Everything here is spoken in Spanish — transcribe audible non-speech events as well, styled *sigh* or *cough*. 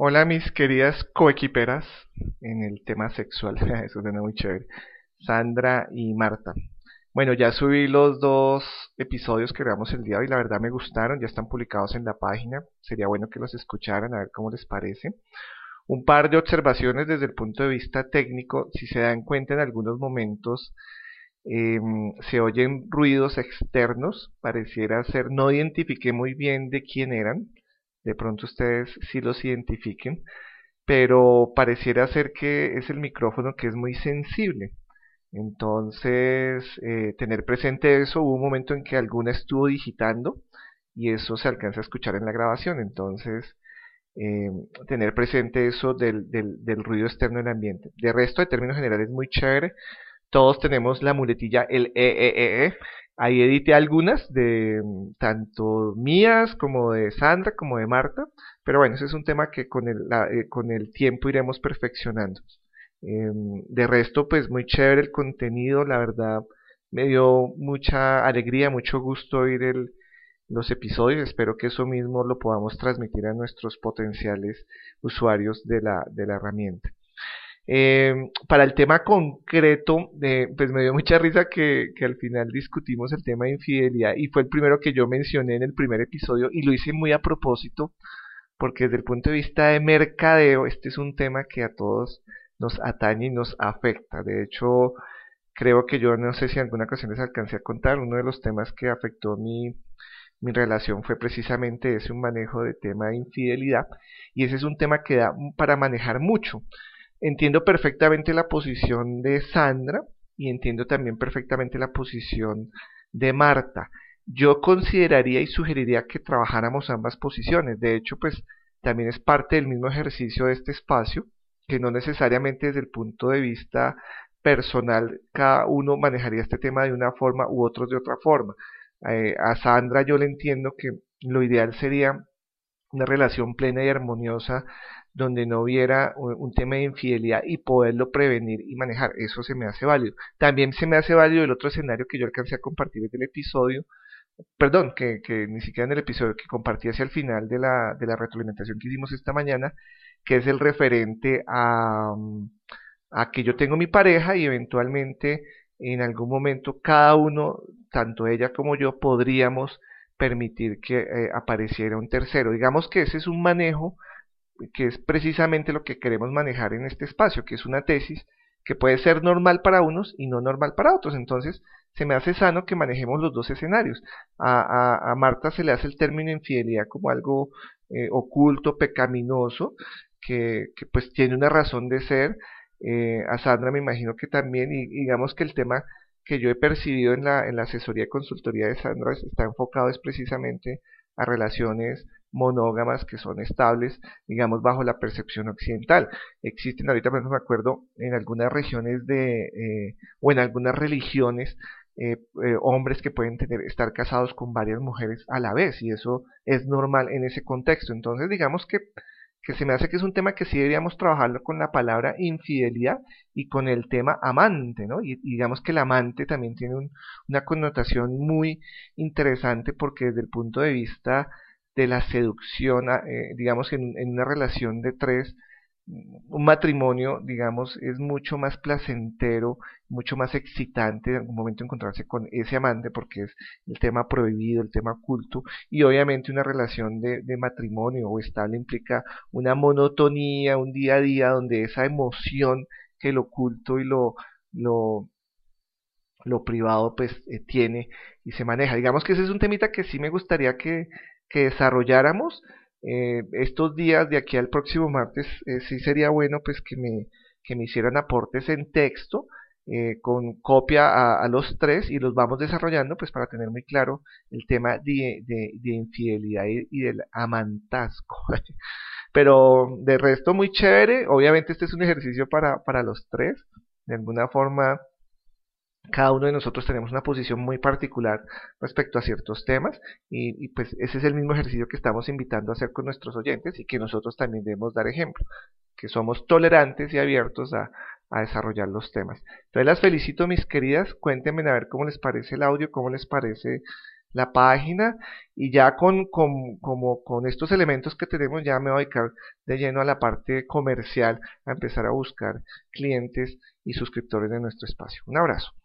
Hola mis queridas coequiperas en el tema sexual, *laughs* eso suena muy chévere, Sandra y Marta. Bueno, ya subí los dos episodios que grabamos el día de hoy, la verdad me gustaron, ya están publicados en la página, sería bueno que los escucharan a ver cómo les parece. Un par de observaciones desde el punto de vista técnico, si se dan cuenta en algunos momentos em, se oyen ruidos externos, pareciera ser, no identifiqué muy bien de quién eran, de pronto ustedes sí los identifiquen, pero pareciera ser que es el micrófono que es muy sensible. Entonces, eh, tener presente eso, hubo un momento en que alguna estuvo digitando y eso se alcanza a escuchar en la grabación. Entonces, eh, tener presente eso del, del, del, ruido externo en el ambiente. De resto, de términos generales, muy chévere. Todos tenemos la muletilla el e, e, e, e Ahí edité algunas de mm, tanto mías como de Sandra como de Marta, pero bueno, ese es un tema que con el, eh, con el tiempo iremos perfeccionando. Em, de resto, pues muy chévere el contenido, la verdad me dio mucha alegría, mucho gusto oír los episodios, espero que eso mismo lo podamos transmitir a nuestros potenciales usuarios de la, de la herramienta. Eh, para el tema concreto, eh, pues me dio mucha risa que, al final discutimos el tema de infidelidad y fue el primero que yo mencioné en el primer episodio y lo hice muy a propósito porque desde el punto de vista de mercadeo este es un tema que a todos nos atañe y nos afecta. De hecho, creo que yo no sé si en alguna ocasión les alcancé a contar, uno de los temas que afectó mi, mi relación fue precisamente ese, un manejo de tema de infidelidad y ese es un tema que da para manejar mucho. Entiendo perfectamente la posición de Sandra y entiendo también perfectamente la posición de Marta. Yo consideraría y sugeriría que trabajáramos ambas posiciones. De hecho, pues también es parte del mismo ejercicio de este espacio, que no necesariamente desde el punto de vista personal cada uno manejaría este tema de una forma u otro de otra forma. Eh, a Sandra yo le entiendo que lo ideal sería una relación plena y armoniosa donde no hubiera un tema de infidelidad y poderlo prevenir y manejar. Eso se me hace válido. También se me hace válido el otro escenario que yo alcancé a compartir desde el episodio, perdón, que, que ni siquiera en el episodio que compartí hacia el final de la, de la retroalimentación que hicimos esta mañana, que es el referente a, a que yo tengo mi pareja y eventualmente en algún momento cada uno, tanto ella como yo, podríamos permitir que eh, apareciera un tercero. Digamos que ese es un manejo que es precisamente lo que queremos manejar en este espacio, que es una tesis que puede ser normal para unos y no normal para otros. Entonces, se me hace sano que manejemos los dos escenarios. A, a, Marta se le hace el término infidelidad como algo eh, oculto, pecaminoso, que, que, pues tiene una razón de ser. Eh, a Sandra me imagino que también, y digamos que el tema que yo he percibido en la, en la asesoría y consultoría de Sandra está enfocado es precisamente a relaciones monógamas que son estables, digamos, bajo la percepción occidental. Existen, ahorita no me acuerdo, en algunas regiones de, eh, o en algunas religiones, eh, eh, hombres que pueden tener, estar casados con varias mujeres a la vez, y eso es normal en ese contexto. Entonces, digamos que que se me hace que es un tema que sí deberíamos trabajarlo con la palabra infidelidad y con el tema amante, ¿no? Y, digamos que el amante también tiene una connotación muy interesante porque desde el punto de vista de la seducción, eh, digamos en, en una relación de tres, un matrimonio, digamos, es mucho más placentero, mucho más excitante en algún momento encontrarse con ese amante porque es el tema prohibido, el tema oculto y obviamente una relación de, de matrimonio o estable implica una monotonía, un día a día donde esa emoción que lo oculto y lo, lo, lo privado pues eh, tiene y se maneja. Digamos que ese es un temita que sí me gustaría que, que desarrolláramos eh, estos días de aquí al próximo martes eh, sí sería bueno pues que me, que me hicieran aportes en texto eh, con copia a, los tres y los vamos desarrollando pues para tener muy claro el tema de, de, de infidelidad y, del amantazgo. *laughs* Pero de resto muy chévere, obviamente este es un ejercicio para, para los tres, de alguna forma cada uno de nosotros tenemos una posición muy particular respecto a ciertos temas y, pues ese es el mismo ejercicio que estamos invitando a hacer con nuestros oyentes y que nosotros también debemos dar ejemplo, que somos tolerantes y abiertos a, desarrollar los temas. Entonces las felicito mis queridas, cuéntenme a ver cómo les parece el audio, cómo les parece la página y ya con, con estos elementos que tenemos ya me voy a dedicar de lleno a la parte comercial, a empezar a buscar clientes y suscriptores de nuestro espacio. Un abrazo.